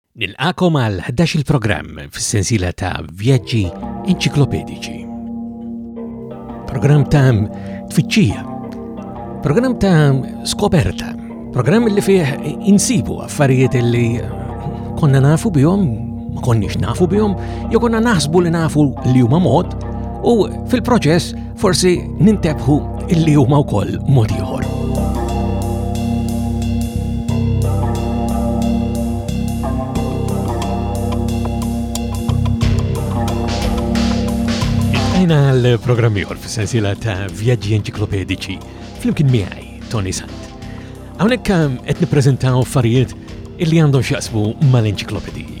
Nilqakom għal 11-il programm fis-sensiela ta' vjaġġi enċiklopedici. Programm ta' tfittxija, programm ta' skoperta, programm li fih insibu affarijiet li konna nafu bihom, ma konniex nafu bihom, jew konna naħsbu li nafu li huma mod, u fil-proċess Forsi nintebħu illi huma wkoll mod ieħor. Ejna l-programm ieħor fis-sensiela ta' vjaġġi enċiklopedici flimkien miegħi Tony Sant. Hawnhekk qed nippreżentaw affarijiet illi għandhom x'jaqsmu mal-enċiklopediji.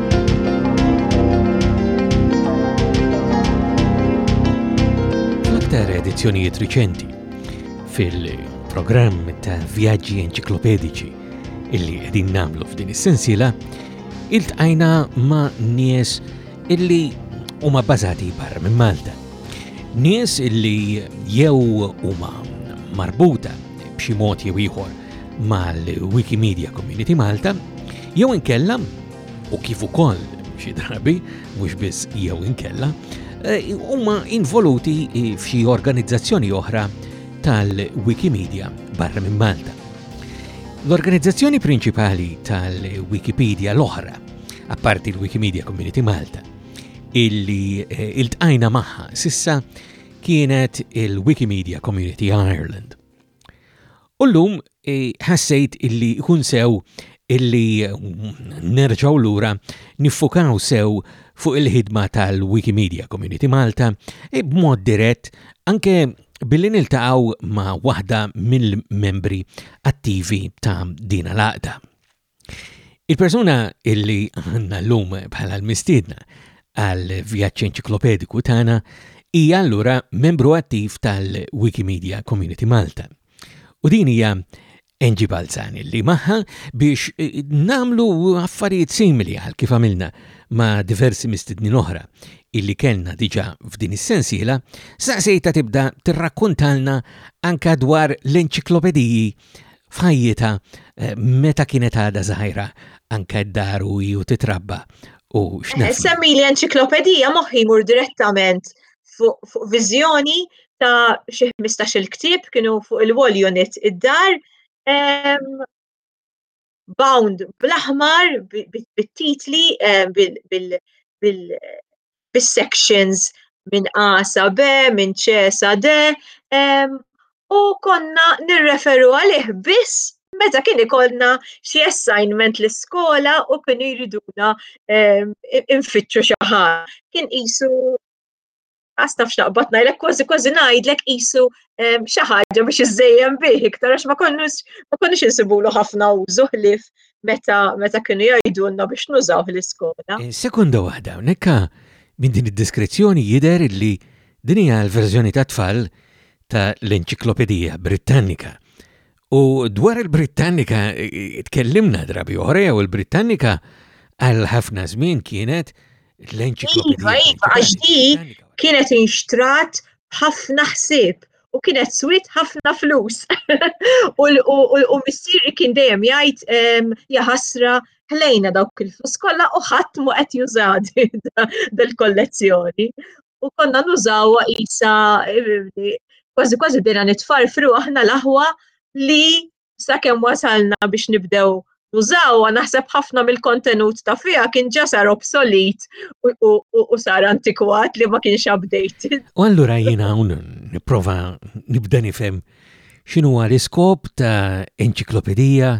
Fl-aktar edizzjonijiet riċenti fil-programm ta' vjaġġi enċiklopedici illi qegħdin nagħmlu f'din is-sensiela, iltqajna ma' nies illi huma bbażati barra minn Malta. Nies illi jew huma marbuta b'xi mod jew ieħor mal-Wikimedia Community Malta jew inkella u kif ukoll xi drabi mhux biss jew inkella eh, huma involuti eh, f'xi organizzazzjoni oħra tal-Wikimedia barra minn Malta. L-organizzazzjoni prinċipali tal-Wikipedia l-oħra, apparti l-Wikimedia Community Malta, illi eh, iltqajna magħha sissa kienet il-Wikimedia Community Ireland. U llum ħassejt illi jkun sew illi nerġgħu lura niffukaw sew fuq il-ħidma tal-Wikimedia Community Malta e b'mod dirett anke billi niltaqgħu ma' waħda mill-membri attivi ta' din l-għaqda. Il-persuna illi għandna llum bħala l-mistiedna għal vjaġġ enċiklopediku tagħna hija allura membru attiv tal-Wikimedia Community Malta. U din hija Angie Balzani li maħħa biex eh, namlu affarijiet simili għal kif għamilna ma' diversi mistednin oħra illi kellna diġa f'din is-sensiela, saqsejta tibda tirrakkuntalna anka dwar l-enċiklopediji f'ħajjitha eh, meta kienet għadha żgħira anke d-dar u hiju titrabba u x'naf. Eh, semmi li enċiklopedija moħħi mur direttament fuq viżjoni ta' xi 15 il-ktieb kienu fuq il-wall unit id-dar. bound bl-aħmar bit-titli eh, bil-sections minn A sa B, minn C sa D, u konna nirreferu għalih biss meta kien ikollna xi assignment l-iskola u kien jriduna infittxu xi ħaġa. Kien qisu lanqas taf x'naqbad ngħidlek kważi kważi ngħidlek qisu ehm, xi ħaġa biex iżejjem bih iktar għax ma konnux ma konniex insibulu ħafna użu ħlief meta meta kienu jgħidulna biex nużaw l-iskola. Eh, sekonda waħda, nekka minn din id-diskrezzjoni jidher li din hija l-verżjoni ta' tfal ta' l-Enċiklopedija Britannika U dwar il-Britannika tkellimna drabi oħra jew il-Britannika għal ħafna żmien kienet l-enċiklopedija. Iva, iva, għax di kienet inxtrat ħafna ħsieb u kienet swit ħafna flus. U missieri kien dejjem jgħid jaħasra ħlejna dawk il-flus kollha u ħadd mu qed jużad dal-kollezzjoni. u konna nużaw isa kważi kważi bdejna nitfarfru aħna l-aħwa li sakemm wasalna biex nibdew nużaw, naħseb ħafna mill-kontenut ta' fija kien ġa sar obsolit u sar antikwat li ma kienx updated. U allura jiena hawn nipprova nibda nifhem x'inhu l-iskop ta' enċiklopedija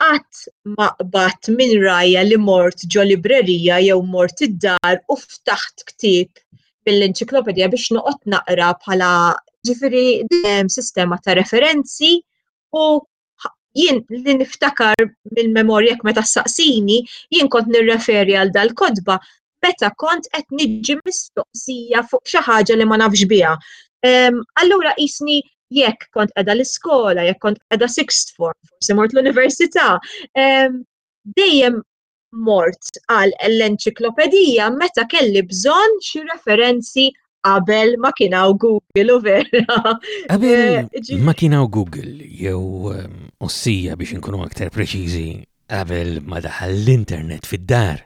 Qatt ma qbadt minn rajja li mort ġo librerija jew mort id-dar u ftaħt ktieb mill-enċiklopedija biex noqgħod naqra bħala ġifieri sistema ta' referenzi u jien li niftakar mill-memorja jekk meta ssaqsini jien kont nirreferi għal dal-kotba meta kont qed niġi mistoqsija fuq xi ħaġa li ma nafx biha. Allura qisni jekk kont qiegħda l-iskola, jekk kont qiegħda sixth form, forsi mort l-università, dejjem mort għal l-enċiklopedija meta kelli bżonn xi referenzi qabel ma kien hawn Google u vera. Qabel eh, ma kien hawn Google jew ehm, ossija biex inkunu aktar preċiżi qabel ma daħal l-internet fid-dar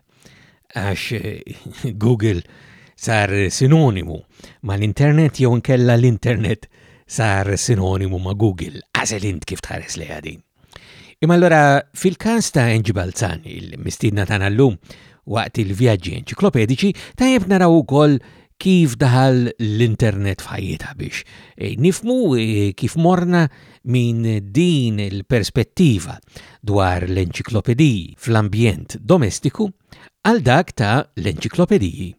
għax eh, Google sar sinonimu ma l-internet jew nkella l-internet sar sinonimu ma Google. Għazel int kif tħares li għadin. Imma allura fil-każ ta' Angie Balzan, il-mistidna tagħna llum waqt il-vjaġġi enċiklopedici, tajjeb naraw ukoll kif daħal l-internet f'ħajjita biex eh, nifmu eh, kif morna minn din il-perspettiva dwar l-enċiklopediji fl-ambjent domestiku għal dak ta' l-enċiklopediji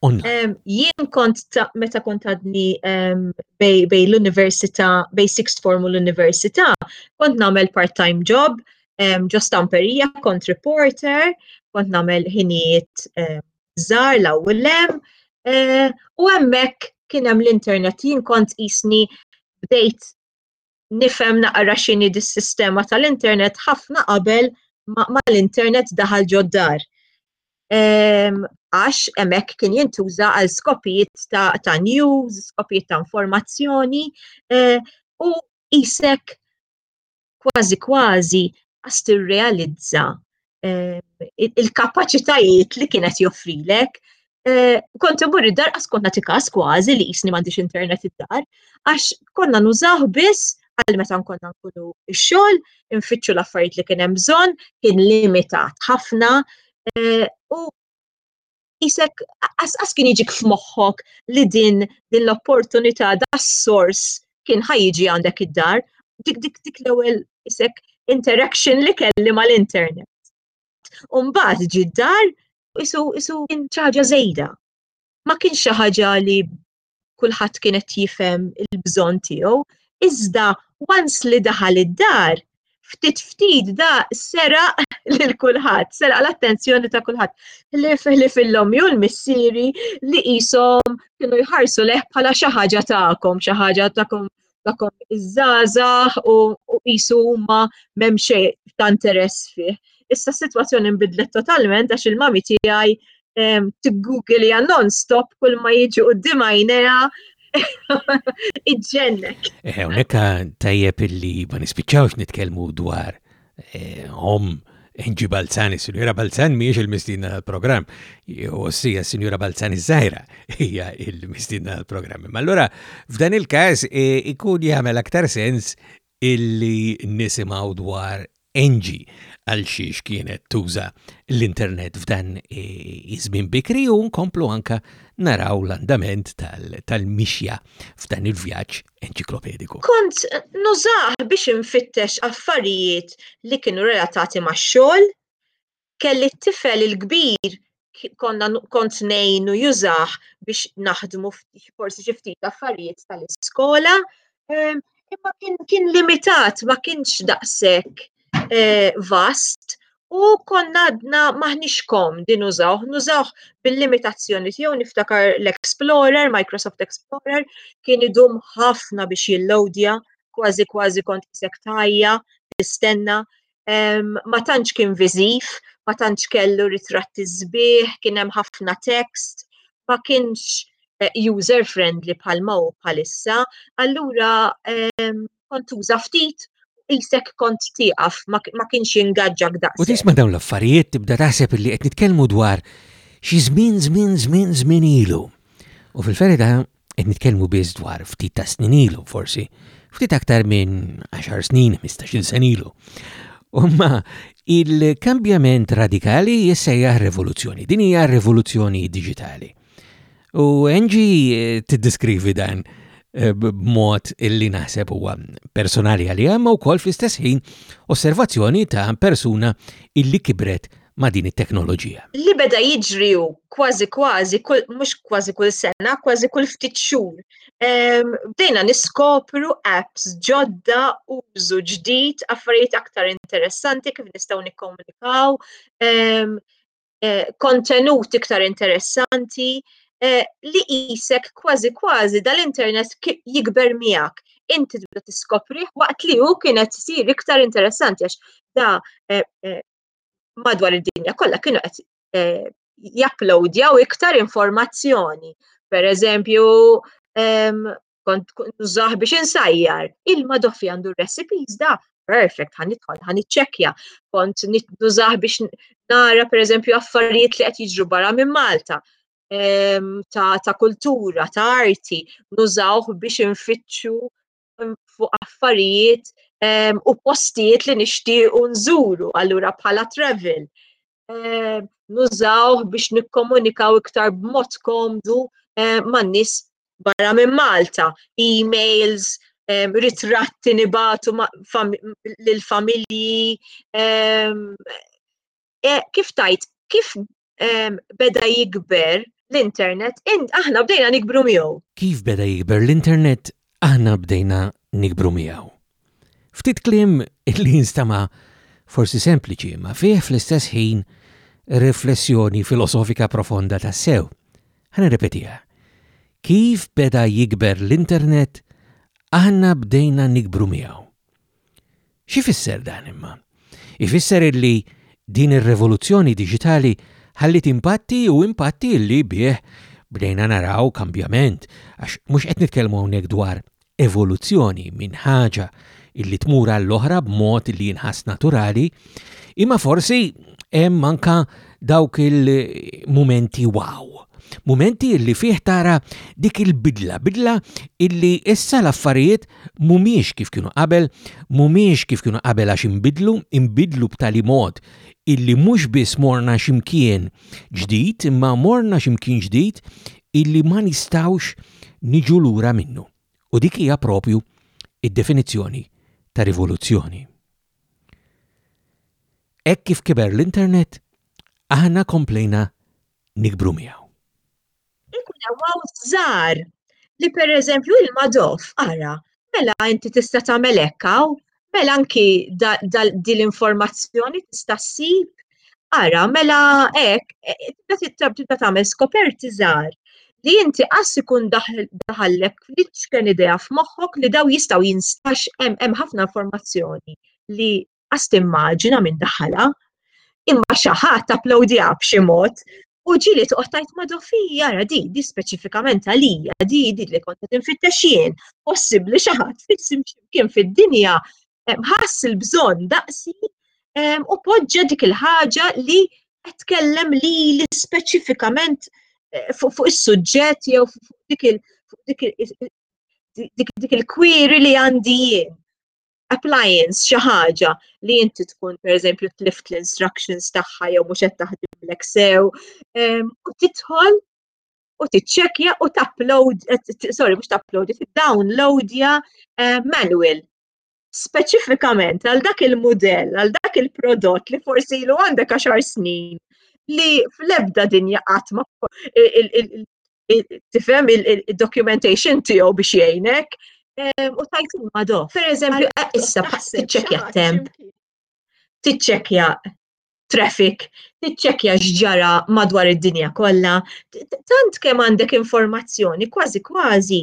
Online. Jien kont ta' meta kont għadni bej l-università, bej sixth form u l-università, kont nagħmel part-time job, ġo stamperija, kont reporter, kont nagħmel ħinijiet żar la u l-lem, u hemmhekk kien hemm l-internet, jien kont isni bdejt nifhem naqra x'inhi dis-sistema tal-internet ħafna qabel ma l-internet daħal ġod-dar. Ehm, għax hemmhekk kien jintuża għal skopijiet ta' news, skopijiet ta' informazzjoni eh, u isek kważi kważi għas tirrealizza il-kapaċitajiet li kienet joffrilek. Eh, kont imur id-dar għas kont nagħti każ kważi li jisni m'għandix internet id-dar, għax konna nużaw biss għal meta nkonna nkunu x-xogħol, infittxu l-affarijiet li kien hemm bżonn, kien limitat ħafna eh, u isek qas kien jiġik f'moħħok li din din l-opportunità das-sors kien ħajġi għandek id-dar, dik dik dik l-ewwel isek interaction li kelli mal-internet. Umbagħad ġi d-dar isu isu kien ċaġa żejda. Ma kienx xi ħaġa li kulħadd kien qed jifhem il-bżonn tiegħu, iżda once li daħal id-dar, ftit ftit da sera lil kulħadd, sera l-attenzjoni ta' kulħadd. Ħlif ħlif illum ju l-missieri li qishom kienu jħarsu leħ bħala xi ħaġa tagħkom, xi ħaġa tagħkom dakom iż-żgħażagħ u qisu huma m'hemm xejn ta' interess fih. Issa s-sitwazzjoni nbidlet totalment għax il-mami tiegħi ehm, tiggugili non-stop kull ma jiġi qudiem għajnejha iġġennek. Hawnhekk eh, tajjeb illi ma nispiċċawx nitkellmu dwar Om Inġi Balzani, Sinjura Balzani mhijiex il-mistidna tal-programm, u sija Sinjura Balzani Zajra hija il-mistidna tal-programm. Ma allura f'dan il-każ e, ikun jagħmel aktar sens illi nisimgħu dwar Enġi għal xiex kienet tuża l-internet f'dan e, iż-żmien bikri u nkomplu anka naraw l-andament tal-mixja f'dan il-vjaġġ enċiklopediku. Kont nużah biex infittex affarijiet li kienu relatati max-xogħol. Kelli t-tifel il-kbir konna kont ngħinu jużah biex naħdmu forsi xi ftit affarijiet tal-iskola. Ehm, imma kien, kien limitat, ma kienx daqshekk eh, vast U konna għadna maħnix kom din użawh, nużawh bil-limitazzjoni tiegħu niftakar l-Explorer, Microsoft Explorer, kien idum ħafna biex jillowdja, kważi kważi kont isek tajja, tistenna, ma tantx kien viżiv, ma tantx kellu ritratti żbieħ, kien hemm ħafna text, ma kienx eh, user friendly bħal ma bħalissa, allura kont tuża ftit isek kont tieqaf ma kienx ingaġġak daqs. U tisma' dawn l-affarijiet tibda taħseb li qed nitkellmu dwar xi żmien żmien żmien żmien ilu. U fil-ferida qed nitkellmu biss dwar ftit ta' snin ilu forsi, ftit aktar minn 10 snin, 15 sen ilu. Umma il-kambjament radikali jissejjaħ rivoluzzjoni. Din hija rivoluzzjoni digitali. U Angie eh, tiddiskrivi dan eh, b'mod illi naħseb huwa personali għalija, imma wkoll fl-istess ħin osservazzjoni ta' persuna illi kibret ma' din it-teknoloġija. Li beda jiġri hu kważi kważi, mhux kważi kull sena, kważi kull ftit xhur. Ehm, bdejna niskopru apps ġodda użu ġdid, affarijiet aktar interessanti kif nistgħu nikkomunikaw. Ehm, eh, kontenut iktar interessanti eh, li jisek kważi kważi dal-internet jikber miegħek. Inti tibda tiskoprih waqt li hu kienet isir iktar interessanti għax da eh, madwar id-dinja kollha kienu qed japplowdjaw iktar informazzjoni. Per eżempju, ehm, kont nużaħ biex insajjar. Ilma doffi għandu recipes da, perfect, ħan nidħol, ħan iċċekja. Kont nużaħ biex nara per eżempju affarijiet li qed jiġru barra minn Malta ehm, ta', ta kultura, ta' arti, nużawh biex infittxu ehm, fuq affarijiet ehm, u postijiet li nixtiequ nżuru, allura bħala travel. eh, nużawh biex nikkomunikaw iktar b'mod komdu eh, man-nies barra minn Malta, emails, eh, ritratti nibatu lill-familji. Kif tajt, kif beda jikber l-internet, aħna bdejna nikbru miegħu. Kif beda jikber l-internet, aħna bdejna nikbru miegħu. Ftit kliem li jinstama' forsi sempliċi, ma fih fl-istess ħin riflessjoni filosofika profonda tassew. Ħana ripetiha. Kif beda jikber l-internet, aħna bdejna nikbru miegħu. X'ifisser dan imma? Ifisser illi din ir-revoluzzjoni diġitali ħalliet impatti u impatti li bih bdejna naraw kambjament, għax mhux qed nitkellmu hawnhekk dwar evoluzzjoni minn ħaġa illi tmur għall-oħra b'mod li jinħass naturali, imma forsi hemm anka dawk il-mumenti wow. Mumenti illi fih tara dik il-bidla, bidla illi issa l-affarijiet mumiex kif kienu qabel, mumiex kif kienu qabel għax imbidlu, imbidlu b'tali mod illi mhux biss morna ximkien ġdid, imma morna ximkien ġdid illi ma nistawx niġu lura minnu. U dik hija propju id-definizzjoni ta' rivoluzzjoni. Hekk kif kiber l-internet, aħna komplejna nikbru miegħu. Ikun hemm hawn żgħar li pereżempju ilma dof, ara, mela inti tista' tagħmel hekk hawn, mela anki din l-informazzjoni tista' ssib Ara, mela hekk, tibda tagħmel skoperti żgħar li inti qas ikun daħallek fl-iċken idea f'moħħok li daw jistgħu jinstax hemm ħafna informazzjoni li qas timmaġina minn daħala, imma xi ħadd applowdija b'xi mod u ġili toqgħod tajt ma' dofi jara di di speċifikament għalija di di li kont qed infittex jien, possibbli xi ħadd fitsim x'imkien fid-dinja ħass il-bżonn daqsi u poġġa dik il-ħaġa li qed tkellem li speċifikament eh, fuq is-suġġett jew fuq dik il-kwiri li għandi jien. Appliance xi ħaġa li inti tkun pereżempju tlift l-instructions tagħha jew mhux qed taħdem l sew u tidħol u tiċċekja u tapload, eh, sorry, mhux tapload, downloadja eh, manual speċifikament għal dak il-mudell, għal dak il-prodott li forsi ilu għandek għaxar snin li fl-ebda dinja għatma tifhem il-documentation tiegħu biex jgħinek eh, u tajt il-mado. Per eżempju, eh, issa tiċċekja temp, tiċċekja traffic, tiċċekja xġara madwar id-dinja kollha, tant kemm għandek informazzjoni kważi kważi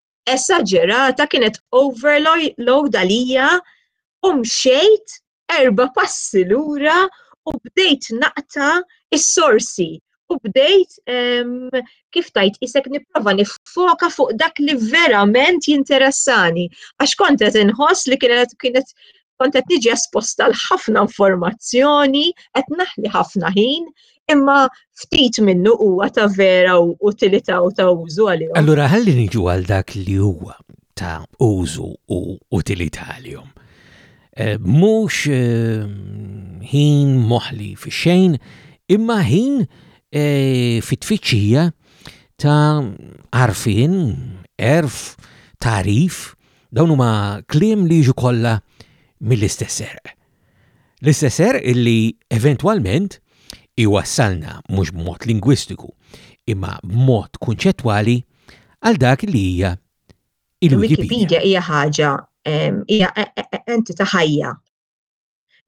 esaġerata, kienet overload għalija u mxejt erba passi lura u bdejt naqta is-sorsi u bdejt kif tajt isek niprofa nifoka fuq dak li verament jinteressani. Għax kontet inħoss li kienet kienet kont qed niġi esposta l ħafna informazzjoni, qed naħli ħafna ħin, imma ftit minnu huwa ta' vera u utilità u ta' użu għalihom. Allura ħalli niġu għal dak li huwa ta' użu u utilità għalihom. Eh, mhux eh, ħin moħli fi xejn, imma ħin eh, fit-tfittxija ta' arfin, erf, tarif, Dawn huma kliem li jiġu kollha mill-istess serq. L-istess serq illi eventwalment iwassalna mhux b'mod lingwistiku, imma b'mod kunċettwali għal dak li hija il-Wikipedia hija ħaġa hija e, e, e, entità ħajja.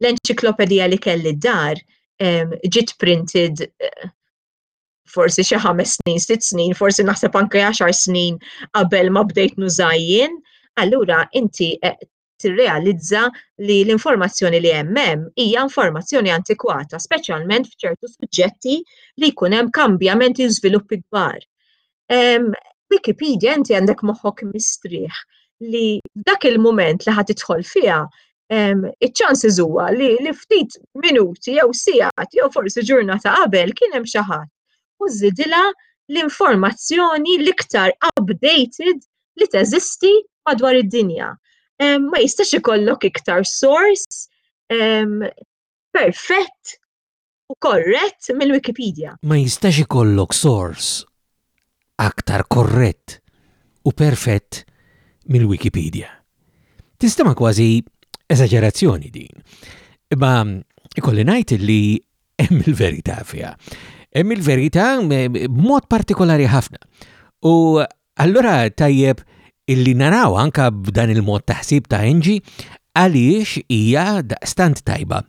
L-enċiklopedija li kelli d-dar ġiet printed forsi xi ħames snin, sitt snin, forsi naħseb anke għaxar snin qabel ma bdejt nużajjien, allura inti eh, tirrealizza li l-informazzjoni li hemm hemm hija informazzjoni antikwata, speċjalment f'ċertu suġġetti li jkun hemm kambjamenti u żviluppi kbar. Wikipedia inti għandek moħħok mistrieħ li dak il-moment li ħad idħol fiha iċ-ċansiż huwa li li ftit minuti jew sigħat jew forsi ġurnata qabel kien hemm xi ħadd u żidilha l-informazzjoni l-iktar updated li teżisti madwar id-dinja. Ma jistax ikollok iktar source perfett u korrett mill-Wikipedia. Ma jistax ikollok sors aktar korrett u perfett mill-Wikipedia. Tinstema' kważi eżaġerazzjoni din, imma ikolli ngħid li hemm il-verità fiha. Hemm il-verità b'mod partikolari ħafna. U Allura tajjeb illi naraw anka b'dan il-mod ta' ħsieb ta' Angie għaliex hija daqstant tajba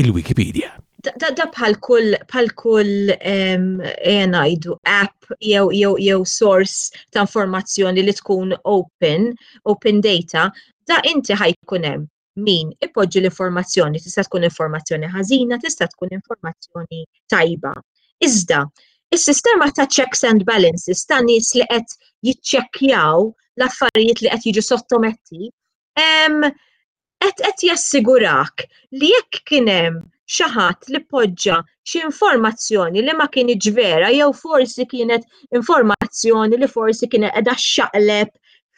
il-Wikipedia. Da bħal kull bħal kull ngħidu app jew jew jew source ta' informazzjoni li tkun open, open data, da inti ħajkun hemm min ipoġġi l-informazzjoni tista' tkun informazzjoni ħażina, tista' tkun informazzjoni tajba. Iżda, is-sistema ta' checks and balances ta' nies li qed jiċċekkjaw l-affarijiet li qed jiġu sottometti, qed qed jassigurak li jekk kien hemm xi ħadd li poġġa xi informazzjoni li ma kienx vera jew forsi kienet informazzjoni li forsi kienet qiegħda xaqleb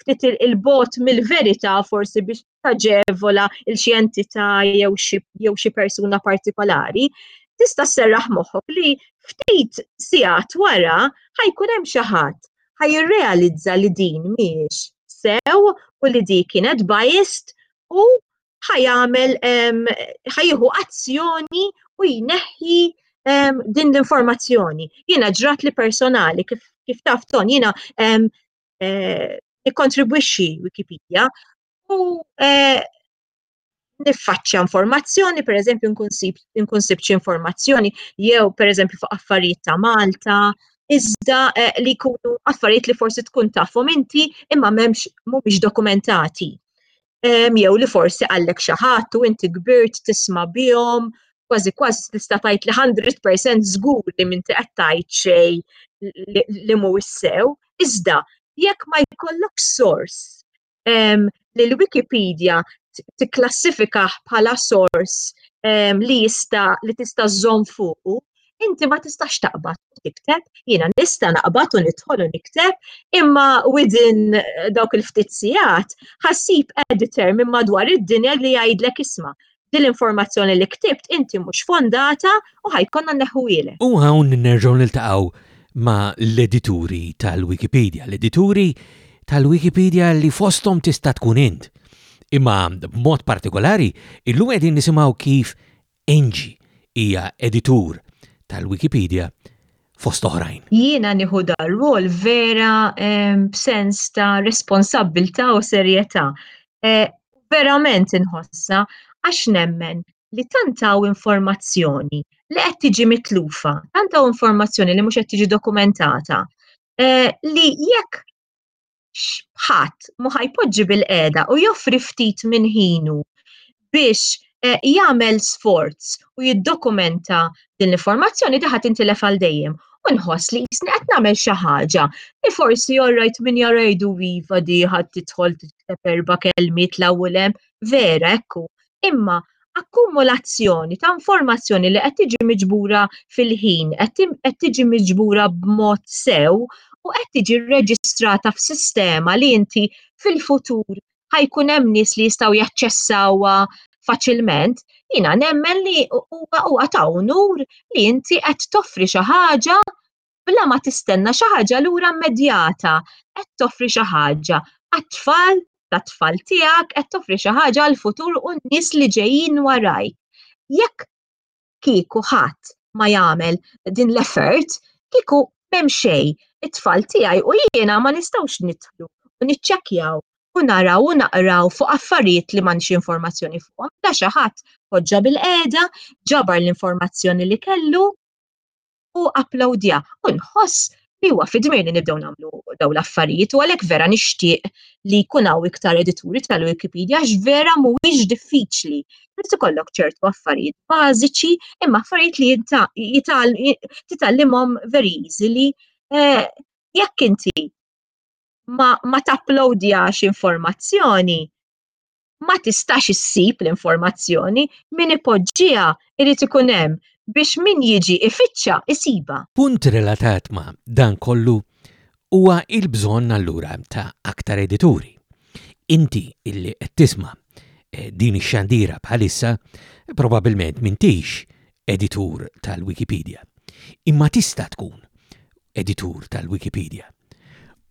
ftit il-bot mill-verità forsi biex taġevola il xi entità jew xi persuna partikolari, tista' serraħ moħħok li ftit sigħat wara ħajkun hemm xi ħadd ħajirrealizza li din mhix sew u li di kienet biased u ħajamel ħajħu azzjoni u jneħħi din l-informazzjoni. Jiena ġrat li personali kif kif taf ton jiena eh, nikkontribwixxi Wikipedia u eh, niffaċċja informazzjoni, per eżempju nkun sib xi informazzjoni jew per eżempju fuq affarijiet ta' Malta, iżda eh, li jkunu affarijiet li forsi tkun tafhom inti imma m'hemmx mhumiex dokumentati. jew li forsi għallek xi ħadd u inti kbirt tisma' bihom, kważi kważi tista' tgħid li 100% żgur li minti qed tgħid xejn li mhuwiex sew, iżda jekk ma jkollok sors li l-Wikipedia tikklassifika bħala sors li jista' li tista' żżomm fuqu, Inti ma tistax taqbad u tikteb, jiena nista' naqbad u nidħol u nikteb, imma within eh, dawk il-ftit sigħat ħassib editor minn madwar id-dinja li jgħidlek isma' dil-informazzjoni li ktibt inti mhux fondata u ħajkonna neħwiele. U hawn nerġgħu niltaqgħu ma' l-edituri tal-Wikipedia, l-edituri tal-Wikipedia li fosthom tista' tkun int. Imma b'mod partikolari, illum qegħdin nisimgħu kif Angie hija editur tal-Wikipedija fost oħrajn. Jiena nieħu dan ir-rwol vera b'sens ta' responsabbiltà u serjetà. Verament inħossha għax nemmen li tant hawn informazzjoni li qed tiġi mitlufa, tant hawn informazzjoni li mhux qed tiġi dokumentata li jekk ħadd mu ħajpoġġi bil-qeda u joffri ftit minn ħinu biex eh, jagħmel sforz u jiddokumenta din l-informazzjoni diħa tintilef għal dejjem. U nħoss li jisni qed nagħmel xi ħaġa li forsi jorrajt min jarajdu viva diħa titħol titkeb erba' kelmiet l-awlem vera ekku imma akkumulazzjoni ta' informazzjoni li qed tiġi miġbura fil-ħin, qed tiġi miġbura b'mod sew u qed tiġi rreġistrata f'sistema li inti fil-futur ħajkun hemm nies li jistgħu jaċċessawha faċilment, jiena nemmen li huwa huwa ta' unur li inti qed toffri xi ħaġa bla ma tistenna xi ħaġa lura immedjata. Qed toffri xi ħaġa għat-tfal tat-tfal tiegħek, qed toffri xi ħaġa għall-futur u n-nies li ġejjin waraj. Jekk kieku ħadd ma jagħmel din l-effort, kieku m'hemm xejn, it-tfal tiegħi u jiena ma nistgħux nidħlu u niċċekkjaw u naraw u naqraw fuq affarijiet li m'għandx informazzjoni fuqhom. Da xi ħadd poġġa bil-qiegħda, ġabar l-informazzjoni li kellu, u applawdja u nħoss li huwa fi dmirni nibdew nagħmlu daw l-affarijiet u għalhekk vera nixtieq li jkun hawn iktar edituri tal-Wikipedia għax vera mhuwiex diffiċli. Irid ikollok ċertu affarijiet bażiċi imma affarijiet li titgħallimhom very easily eh, jekk inti ma, ma taplodjax informazzjoni, ma tistax issib l-informazzjoni, min ipoġġiha irid ikun hemm biex min jiġi ifittxa isiba. Punt relatat ma' dan kollu huwa il-bżonn allura ta' aktar edituri. Inti illi qed tisma' eh, din ix-xandira bħalissa probabbilment m'intix editur tal-Wikipedia. Imma tista' tkun editur tal-Wikipedia.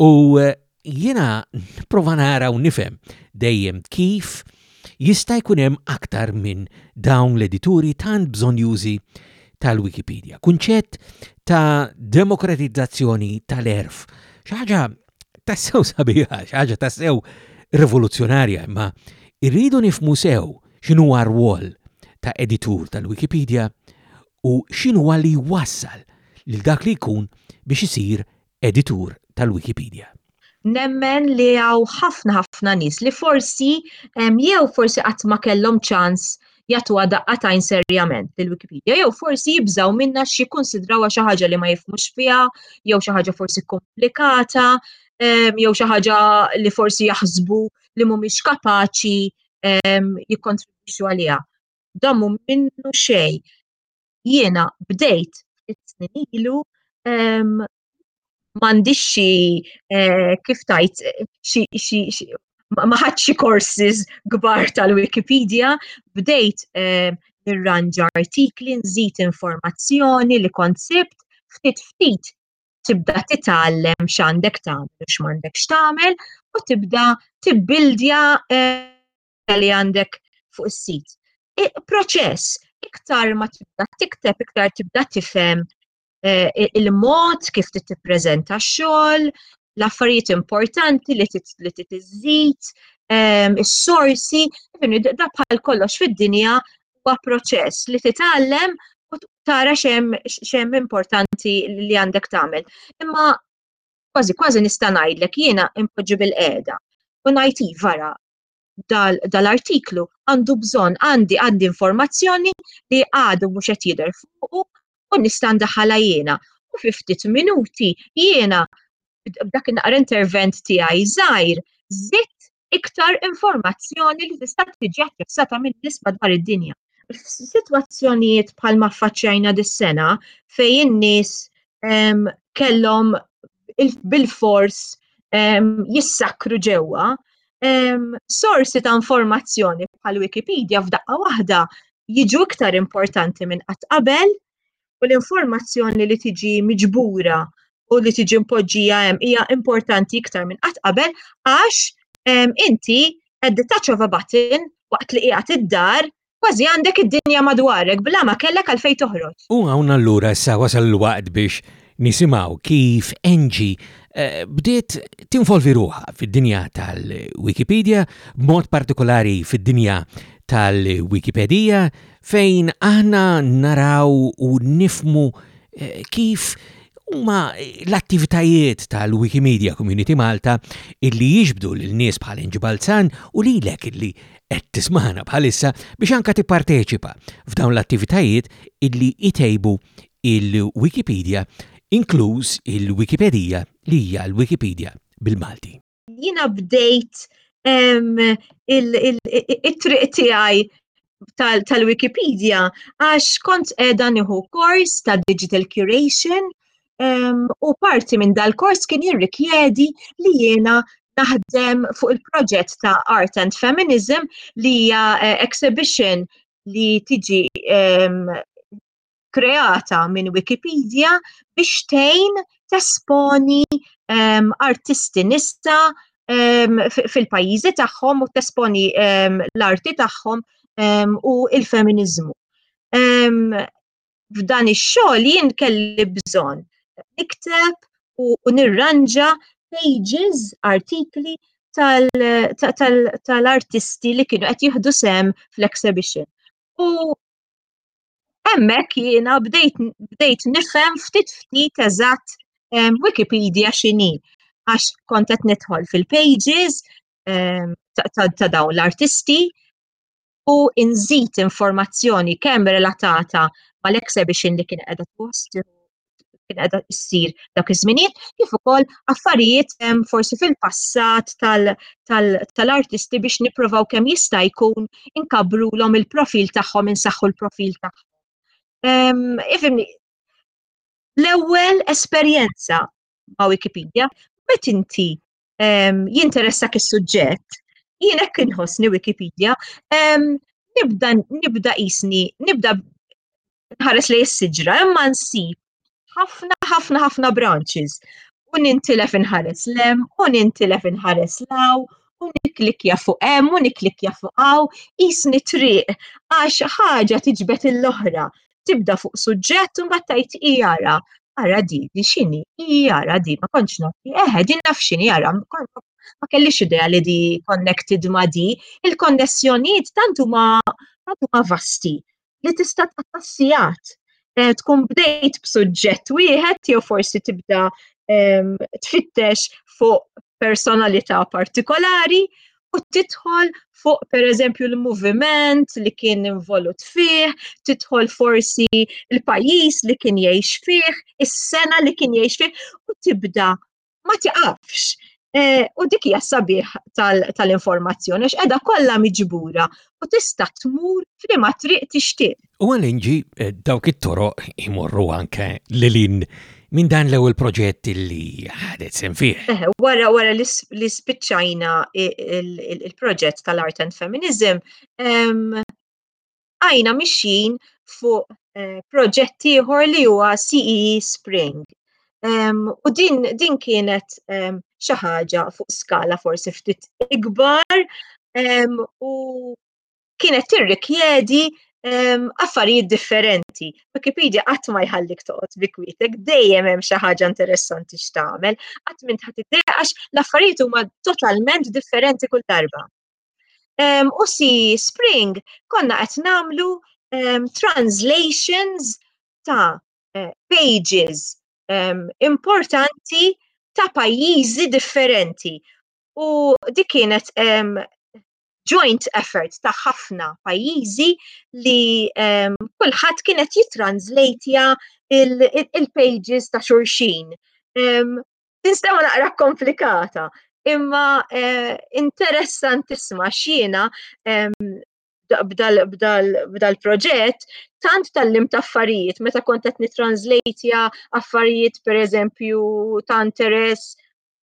U eh, Jiena nipprova nara u nifhem dejjem kif jista' jkun hemm aktar minn dawn l-edituri tant bżonnjużi tal-Wikipedija. Kunċett ta' demokratizzazzjoni tal-għerf, xi ħaġa tassew sabiħa, xi ħaġa tassew rivoluzzjonarja, imma irridu nifhmu sew x'inhuwa r-rwol ta' editur tal-Wikipedija u x'inhuwa li jwassal lil dak li jkun biex isir Editur tal-Wikipedija. Nemmen li hawn ħafna ħafna nies li forsi jew forsi qatt ma kellhom ċans jagħtuha daqqa t'għajn serjament lill-Wikipedija jew forsi jibżgħu minnha għax jikkunsidrawha xi ħaġa li ma jifhmux fiha jew xi ħaġa forsi komplikata jew xi ħaġa li forsi jaħsbu li mhumiex kapaċi jikkontribwixxu għaliha. Dan mhu minnu xejn. jiena bdejt ftit snin ilu ehm, m'għandix xi eh, kif tajt ma ħadx xi courses kbar tal-Wikipedia, bdejt eh, nirranġa artikli, nżid informazzjoni li kont sibt, ftit ftit tibda titgħallem x'għandek tagħmel u x'm'għandek x'tagħmel u tibda tibbildja eh, data li għandek fuq is-sit. Proċess, iktar ma tibda tikteb, iktar tibda tifhem eh, il-mod kif tippreżenta x-xogħol, l-affarijiet importanti li titiżżid, ehm, is-sorsi, da bħal kollox fid-dinja huwa proċess li titgħallem u tara xem importanti li għandek tagħmel. Imma kważi kważi nista' ngħidlek jiena impoġġi bil-qiegħda u ngħid ivara dal-artiklu għandu bżonn għandi għandi informazzjoni li għadu mhux qed jidher fuqu u nista' ndaħħalha jiena. U fi ftit minuti jiena b'dak naqra intervent tiegħi żgħir żitt iktar informazzjoni li tista' tiġi aċċessata minn nies madwar id-dinja. F'sitwazzjonijiet bħal ma faċċajna dis-sena fejn in-nies kellhom bil-fors jissakru ġewwa, sorsi ta' informazzjoni bħal Wikipedia f'daqqa waħda jiġu iktar importanti minn qatt qabel u l-informazzjoni li tiġi miġbura u li tiġi mpoġġija hemm hija importanti iktar minn qatt qabel għax inti qed taċċava batin waqt li qiegħed id-dar Kważi għandek id-dinja madwarek bla ma kellek għalfejn toħroġ. U hawn allura issa wasal l-waqt biex nisimgħu kif Angie eh, bdiet tinvolvi ruħa fid-dinja tal-Wikipedia, b'mod partikolari fid-dinja tal-Wikipedija, fejn aħna naraw u nifmu eh, kif huma l-attivitajiet tal-Wikimedia Community Malta illi jiġbdu lil nies bħal Angie Balzan u lilek illi qed tismagħna bħalissa biex anka tipparteċipa f'dawn l-attivitajiet illi jtejbu il-Wikipedia, inkluż il-Wikipedija li hija l-Wikipedia bil-Malti. Jiena bdejt it-triq tiegħi tal-Wikipedia għax kont qiegħda nieħu kors ta' digital curation u parti minn dal-kors kien jirrikjedi li jiena naħdem fuq il-proġett ta' Art and Feminism li hija eh, exhibition li tiġi kreata minn Wikipedia biex tejn tesponi artisti nista fil-pajjiżi tagħhom u tesponi l-arti tagħhom u il-feminizmu. f'dan ix-xogħol jien kelli bżonn nikteb u nirranġa pages, artikli tal-artisti li kienu qed jieħdu sem fl-exhibition. U hemmhekk jiena bdejt nifhem ftit ftit eżatt Wikipedia x'inhi għax kont qed nidħol fil-pages ta' dawn l-artisti u nżid informazzjoni kemm relatata mal-exhibition li kien qiegħda post kien qiegħda issir dak iż-żminijiet, kif ukoll affarijiet forsi fil-passat tal-artisti biex nipprovaw kemm jista' jkun inkabbrulhom il-profil tagħhom, insaħħu l-profil tagħhom. L-ewwel esperjenza ma' Wikipedia, met inti jinteressak is-suġġett, jien hekk inħossni Wikipedia, nibda nibda isni, nibda nħares li s-siġra, imma nsib ħafna ħafna ħafna branches. U nintilef inħares lem, u nintilef inħares law, u niklikja fuq hemm, u niklikja fuq hawn, isni triq għax ħaġa tiġbed il-oħra. tibda fuq suġġett u mbagħad tgħid hi ara ara di di x'inhi hi ara di ma kontx naf eħe din naf x'inhi ara ma kellix idea li di connected ma di il-konnessjonijiet tant huma tant huma vasti li tista' tqatta' sigħat eh, tkun bdejt b'suġġett wieħed jew forsi tibda ehm, tfittex fuq personalità partikolari u titħol fuq per eżempju l-moviment li kien involut fih, titħol forsi il-pajis li kien jgħix fih, is-sena li kien jgħix fih, u tibda ma tiqafx. E, u dik hija sabiħ tal-informazzjoni, tal għax edha kollha miġbura u tista' tmur f'liema triq tixtieq. U għall-inġi dawk it-toroq imorru anke lil hinn minn dan l-ewwel proġett li ħadet sem fih. Eħe, wara wara li s- li spiċċajna i- il- il- il-proġett tal-Art and Feminism, em, għajna mixjin fuq eh, proġett ieħor li huwa CEE Spring. Em, u din, din kienet em, xi ħaġa fuq skala forsi ftit ikbar em, u kienet tirrikjedi ehm, affarijiet differenti. Wikipedia qatt ma jħallik toqgħod bi kwietek, dejjem hemm xi ħaġa interessanti x'tagħmel, qatt minn tħadd idea għax l-affarijiet huma totalment differenti kull darba. Ehm, u si Spring konna qed nagħmlu ehm, translations ta' eh, pages importanti ta' pajjiżi differenti. U dik kienet joint effort ta' ħafna pajjiżi li um, kulħadd kienet jitranslateja il-pages ta' xurxin. Um, Tinstema naqra komplikata, imma uh, interessantissima xina um, b'dal-proġett tant tal-lim taffarijiet meta kont qed nitranslateja affarijiet pereżempju ta' interess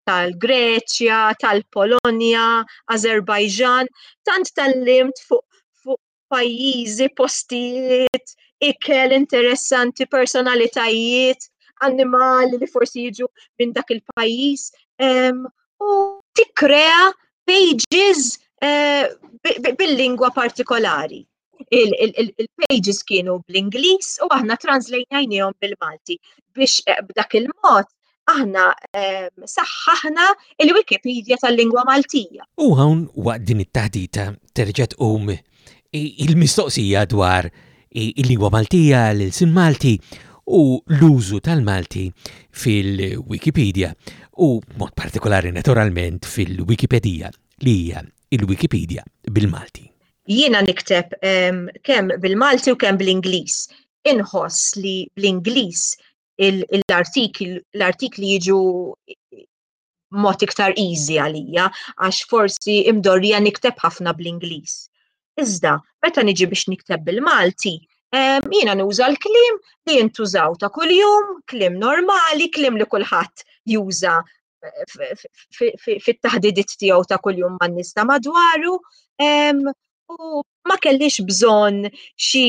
tal-Greċja, tal-Polonja, Azerbaijan, tant tal-limt fuq fu pajjiżi, postijiet, ikel interessanti, personalitajiet, annimali li forsi jiġu minn dak il-pajjiż. Um, u tikkrea pages uh, bil-lingwa partikolari. il-pages kienu bl-Ingliż u aħna translejnajnijom bil-Malti biex eh, b'dak il-mod aħna ehm, saħħaħna il-Wikipedia tal-lingwa Maltija. U hawn waqt din it-taħdita terġa' tqum il-mistoqsija dwar il-lingwa Maltija, l-sin Malti u l-użu tal-Malti fil-Wikipedia u mod partikolari naturalment fil-Wikipedia li hija il-Wikipedija bil-Malti. Jiena nikteb kemm bil-Malti u kemm bl-Ingliż. Inħoss li bl-Ingliż l-artikli jiġu mod iktar easy għalija, għax forsi imdorrija nikteb ħafna bl-Ingliż. Iżda, meta niġi biex nikteb bil-Malti, jiena nuża l-kliem li jintużaw ta' kuljum, kliem normali, kliem li kulħadd juża fit-taħdidiet tiegħu ta' kuljum man-nies ta' madwaru u ma kellix bżonn xi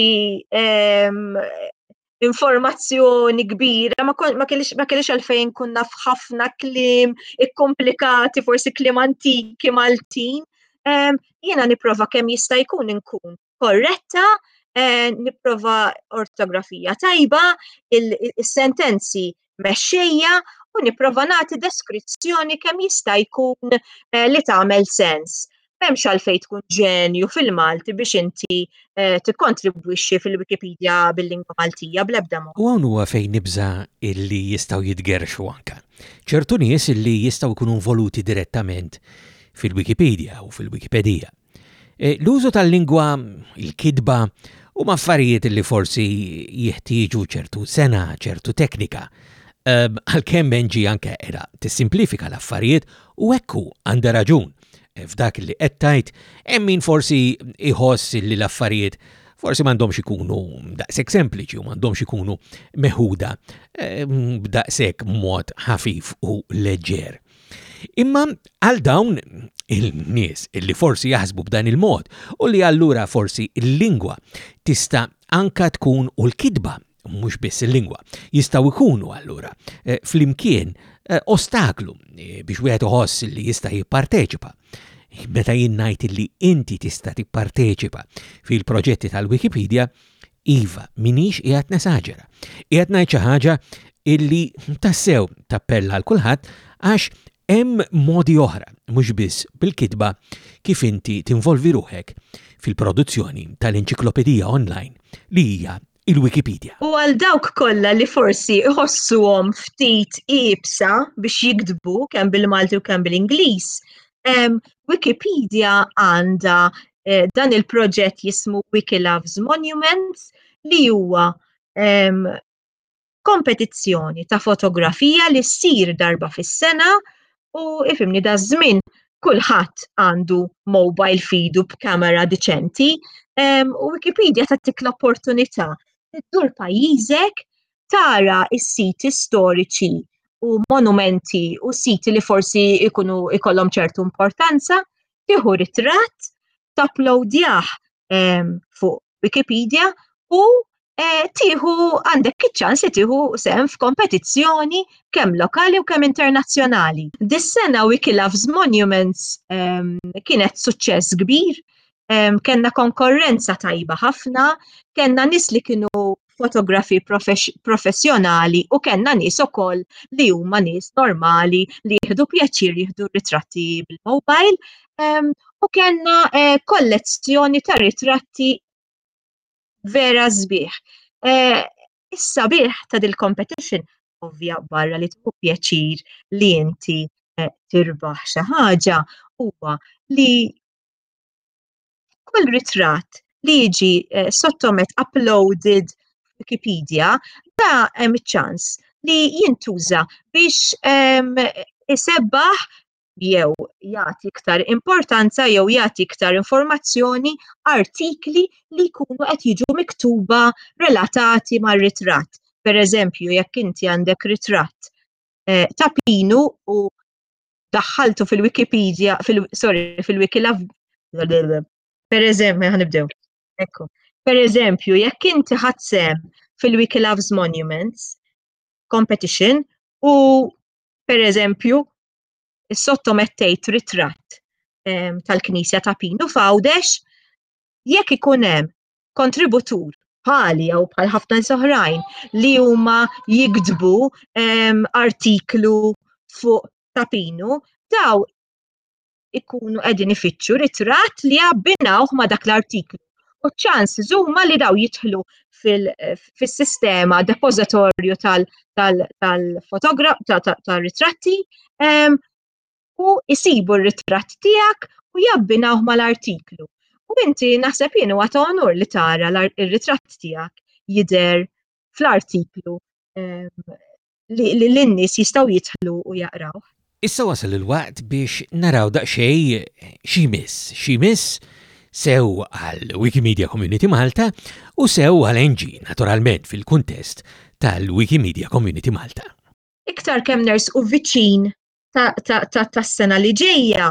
informazzjoni kbira, ma kellix għalfejn kun naf ħafna klim ikkomplikati, forsi klim antiki Maltin. Jiena niprofa kemm jista' jkun inkun korretta, eh, nipprova ortografija tajba, il-sentenzi mexxejja u nipprova nagħti deskrizzjoni kemm jista' jkun eh, li tagħmel sens. M'hemmx għalfejn tkun ġenju fil-Malti biex inti eh, tikkontribwixxi fil-Wikipedia bil-lingwa Maltija bl-ebda mod. U hawn huwa fejn nibża illi jistgħu jitgerxu anka. ċertu nies illi jistgħu jkunu involuti direttament fil-Wikipedia u fil-Wikipedija. Eh, l-użu tal-lingwa, il-kidba, u maffarijiet li forsi jihtieġu ċertu sena, ċertu teknika. Eh, għal-kem benġi anke era tissimplifika l-affarijiet u ekku għanda raġun. Eh, f'dak li qed emmin forsi iħoss li l-affarijiet forsi m'għandhomx ikunu daqshekk sempliċi u m'għandhomx ikunu meħuda daqshekk mod ħafif u leġġer. Imma għal dawn il-nies li forsi jaħsbu b'dan il-mod u li allura forsi l-lingwa tista' anka tkun u l-kidba mhux biss il-lingwa, jistgħu jkunu allura eh, flimkien eh, ostaklu eh, biex wieħed iħoss li jista' jipparteċipa. Meta jien ngħid li inti tista' tipparteċipa fil-proġetti tal-Wikipedia, Iva, minix qiegħed nesaġera. Qiegħed ngħid xi ħaġa illi tassew tappella għal kulħadd għax hemm modi oħra, mhux biss bil-kitba, kif inti tinvolvi ruħek fil-produzzjoni tal-enċiklopedija online li hija il-Wikipedia. U għal dawk kollha li forsi iħossuhom ftit iebsa biex jiktbu kemm bil-Malti u kemm bil-Ingliż, Wikipedia għandha eh, dan il-proġett jismu Wiki Loves Monuments li huwa ehm, kompetizzjoni ta' fotografija li ssir darba fis-sena u ifimni da' żmien kulħadd għandu mobile fidu b'kamera diċenti ehm, u Wikipedia tattik l-opportunità tiddur pajjiżek tara s-siti storiċi u monumenti u siti li forsi ikunu ikollhom ċertu importanza tieħu ritratt, tapplowdjah ehm, fuq Wikipedia u eh, tieħu għandek iċ-ċans li tieħu sehem f'kompetizzjoni kemm lokali u kemm internazzjonali. Dis-sena Wiki Loves Monuments ehm, kienet suċċess kbir, ehm, kenna konkorrenza tajba ħafna, kenna nis li kienu fotografi professjonali u kellna nies ukoll li huma nies normali li jieħdu pjaċir jieħdu ritratti bil-mobile u kellna eh, kollezzjoni ta' ritratti vera sbieħ. Eh, issa bih ta' dil-competition ovvja barra li tħu pjaċir li inti eh, tirbaħ xi ħaġa huwa li Kull ritratt li jiġi eh, sottomet uploaded Wikipedia, da hemm ċans li jintuża biex ehm, isebbaħ jew jagħti iktar importanza jew jagħti iktar informazzjoni artikli li jkunu qed jiġu miktuba relatati mar-ritratt. Per eżempju, jekk inti għandek ritratt eh, ta' pinu u daħħaltu fil-Wikipedia, sorry, fil-Wikilab. Per eżempju, ħanibdew. Ekku. Per eżempju, jekk inti ħadsem fil-Wikilavs Monuments Competition u per eżempju, sottomettejt ritratt tal-Knisja ta' Pinu Fawdex, jekk ikun hemm kontributur bħali jew bħal ħafna soħrajn li huma jikdbu ehm, artiklu fuq tapinu, daw ikunu qegħdin ifittxu ritratt li jabbinawh ma' dak l-artiklu. U ċans żuma li daw jidħlu fil-sistema depozatorju tal-fotograf, tal-ritratti, u jsibu r-ritratt tiegħek u jabbinawh mal-artiklu. U inti naħseb jien huwa ta' onur li tara r-ritratt tiegħek jidher fl-artiklu ehm, li l-nies jistgħu jidħlu u jaqraw. Issa wasal il-waqt biex naraw daqsxej ximis, ximis sew għal Wikimedia Community Malta u sew għal NG, naturalment fil-kuntest tal-Wikimedia Community Malta. iktar kemm nersqu viċin tas-sena li ġejja,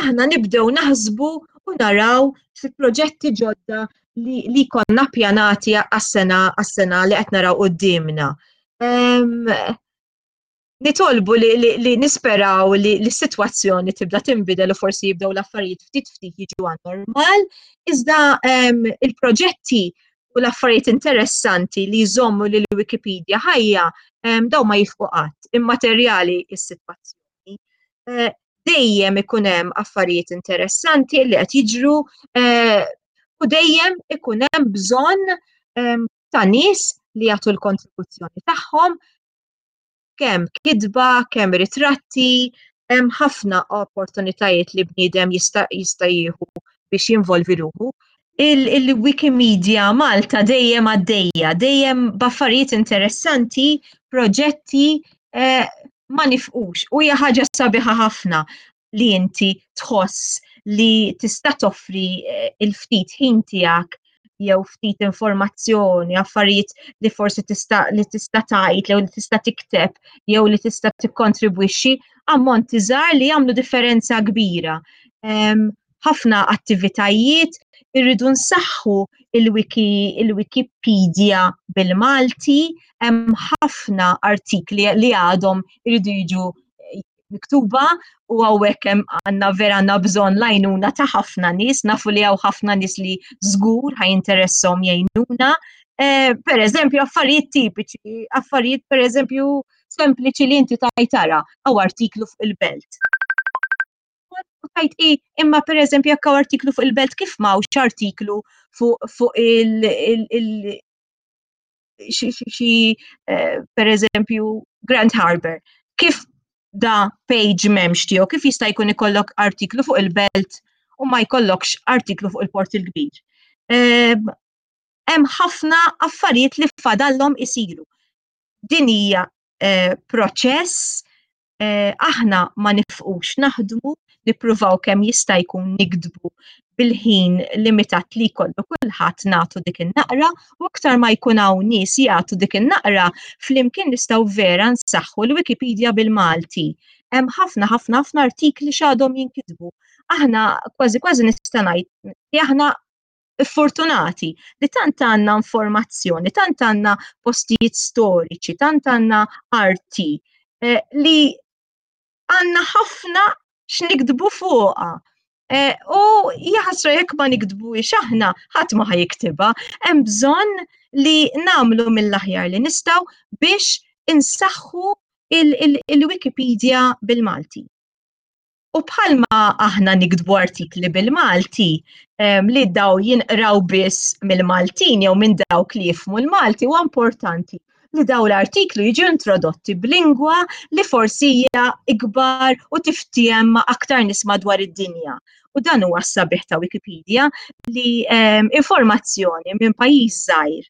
aħna nibdew naħsbu u naraw fi proġetti ġodda li konna pjanati għas-sena għas-sena li qed naraw qudiemna. Nitolbu li nisperaw li s-sitwazzjoni tibda tinbidel u forsi jibdew l-affarijiet ftit ftit jiġu għan normal, iżda il-proġetti u l-affarijiet interessanti li jżommu lil Wikipedia ħajja daw ma jifqu qatt, immaterjali s-sitwazzjoni. Eh, dejjem ikun hemm affarijiet interessanti li qed jiġru eh, u dejjem ikun hemm bżonn ta' nies li jagħtu l-kontribuzzjoni tagħhom kemm kidba, kemm ritratti, hemm ħafna opportunitajiet li bniedem jista' jista' jieħu biex jinvolvi ruħu. Il-Wikimedia Malta dejjem għaddejja, dejjem b'affarijiet interessanti, proġetti eh, ma nifqux u hija ħaġa sabiħa ħafna li inti tħoss li tista' toffri eh, il-ftit ħin tiegħek jew ftit informazzjoni, affarijiet li forsi tista' li tista' tgħid jew li tista' tikteb jew li tista' tikkontribwixxi ammont iżgħar li jagħmlu differenza kbira. Ħafna attivitajiet irridu nsaħħu il-wiki il-Wikipedia bil-Malti hemm ħafna artikli li għadhom irridu jiġu miktuba u għawek għanna vera għanna bżon lajnuna ta' ħafna nis, nafu li għaw ħafna nis li zgur ħaj interessom jajnuna. Eh, per eżempju, affarijiet tipiċi, affarijiet per eżempju sempliċi li inti tajtara għaw artiklu fuq il-belt. Tajt i, imma per eżempju, għaw artiklu fuq il-belt kif mawx artiklu fuq il- xi eh, per eżempju Grand Harbor. Kif da page memx tiegħu kif jista' jkun ikollok artiklu fuq il-belt u ma jkollokx artiklu fuq il-port il-kbir. Ehm, hemm ħafna affarijiet li fadallhom isiru. Din hija eh, proċess eh, aħna ma nifqux naħdmu, nippruvaw kemm jista' jkun nikdbu bil-ħin limitat li kollu kulħadd nagħtu dik in-naqra u aktar ma jkun hawn nies jagħtu dik in-naqra flimkien nistgħu vera nsaħħu l-Wikipedia bil-Malti. Hemm ħafna ħafna ħafna artikli x'għadhom jinkitbu. Aħna kważi kważi nista' ngħid li aħna fortunati li tant għandna informazzjoni, tant għandna postijiet storiċi, tant għandna arti eh, li għandna ħafna x'nikdbu fuqha. Eh, u jaħsra jekk ma nikdbu aħna ħadd ma ħajktiba, hemm bżonn li namlu mill-aħjar li nistgħu biex insaħħu il-Wikipedia bil-Malti. U bħalma aħna nikdbu artikli bil-Malti, li daw jinqraw biss mill-Maltin jew minn dawk li jifmu l-Malti, huwa importanti li daw l-artiklu jiġu introdotti b'lingwa li forsi hija ikbar u tiftiem ma' aktar nis madwar id-dinja. U dan huwa s-sabiħ ta' Wikipedia li informazzjoni minn pajjiż żgħir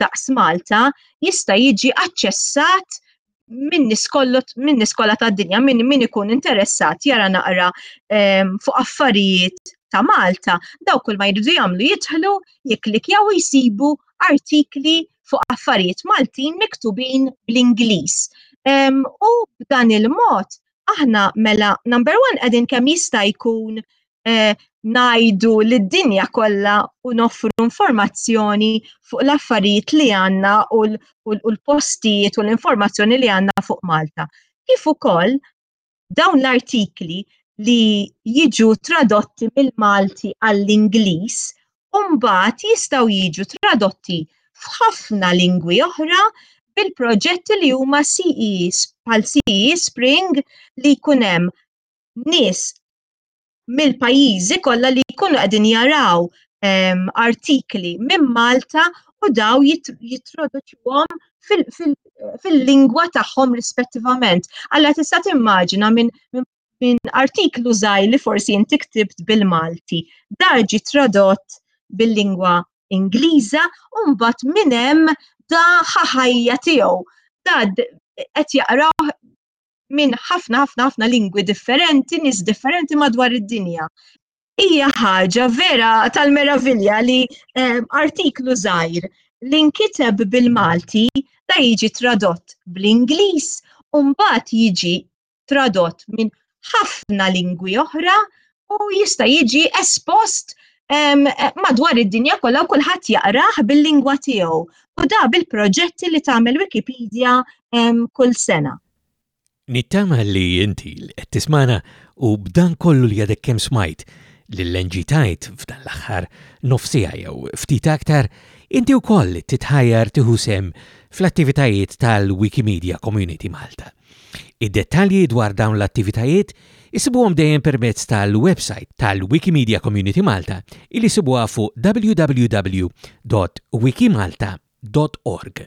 daqs Malta jista' jiġi aċċessat minn niskola ta' dinja, minn min ikun interessat jara naqra ehm, fuq affarijiet ta' Malta, daw kull ma jridu jagħmlu jidħlu, jiklikjaw jsibu artikli fuq affarijiet Maltin miktubin bl-Ingliż. Ehm, u b'dan il-mod aħna mela number one qegħdin kemm jista' jkun eh, najdu lid-dinja kollha u noffru informazzjoni fuq l-affarijiet li għandna u l-postijiet u l-informazzjoni li għandna fuq Malta. Kif ukoll dawn l-artikli li jiġu tradotti mill-Malti għall-Ingliż u mbagħad jistgħu jiġu tradotti f'ħafna lingwi oħra bil-proġetti li huma CE bħal CE Spring li jkun hemm nies mill-pajjiżi kollha li jkunu qegħdin jaraw ehm, artikli minn Malta u daw jitroduċuhom fil-lingwa tagħhom rispettivament. Alla tista' timmaġina minn min artiklu żgħir li forsi inti ktibt bil-Malti, darġi tradott bil-lingwa Ingliża u mbagħad minn hemm da ħajja tiegħu. Dad qed jaqraw minn ħafna ħafna ħafna lingwi differenti, nis differenti madwar id-dinja. Hija ħaġa vera tal-meravilja li ehm, artiklu żgħir li nkiteb bil-Malti da jiġi tradott bl-Ingliż u mbagħad jiġi tradott minn ħafna lingwi oħra u jista' jiġi espost madwar id-dinja kollha u kulħadd jaqrah bil-lingwa tiegħu. U da bil-proġetti li tagħmel Wikipedia kull sena. Nittama li inti qed tismana u b'dan kollu li għadek kemm smajt lill-enġi tajt f'dan l-aħħar nofsija jew ftit aktar, inti wkoll titħajjar tieħu sem fl-attivitajiet tal-Wikimedia Community Malta. Id-dettalji dwar dawn l-attivitajiet issibuhom dejjem permezz tal-websajt tal-Wikimedia Community Malta illi jsibuha fuq www.wikimalta.org.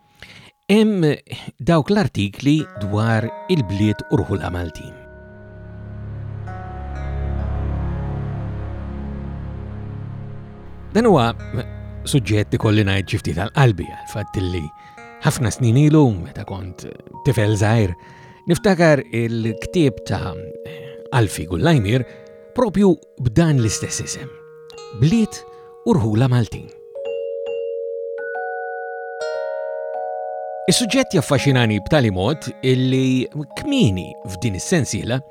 Hemm dawk l-artikli dwar il-bliet u rħula Maltin. Dan huwa suġġett ikolli ngħid xi ftit għall-qalbi għal-fatt li ħafna snin ilu meta kont tifel żgħir niftakar il-ktieb ta' Alfi Gullajmir propju b'dan l-istess isem, bliet u rħula Maltin. Is-suġġett jaffaxinani b'tali mod illi kmini f'din is-sensiela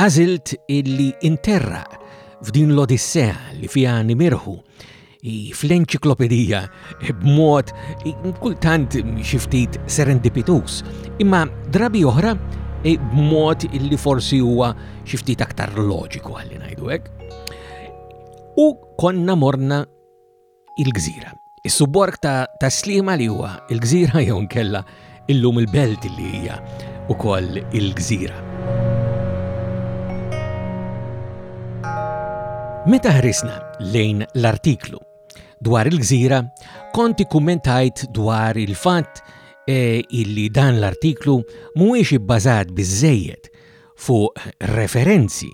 għażilt illi interra f'din l-odissea li fiha nimirħu fl-enċiklopedija b'mod kultant xi ftit serendipitus, imma drabi oħra e, b'mod li forsi huwa xi ftit aktar loġiku għalli ngħidu hekk. U konna morna il-gżira. Is-subborg ta', ta slima li huwa il-gżira jew nkella Illum il-belt illi hija wkoll il-gżira. Meta ħrisna lejn l-artiklu dwar il-gżira, konti kummentajt dwar il-fatt e, illi dan l-artiklu mhuwiex ibbażat biżejjed fuq referenzi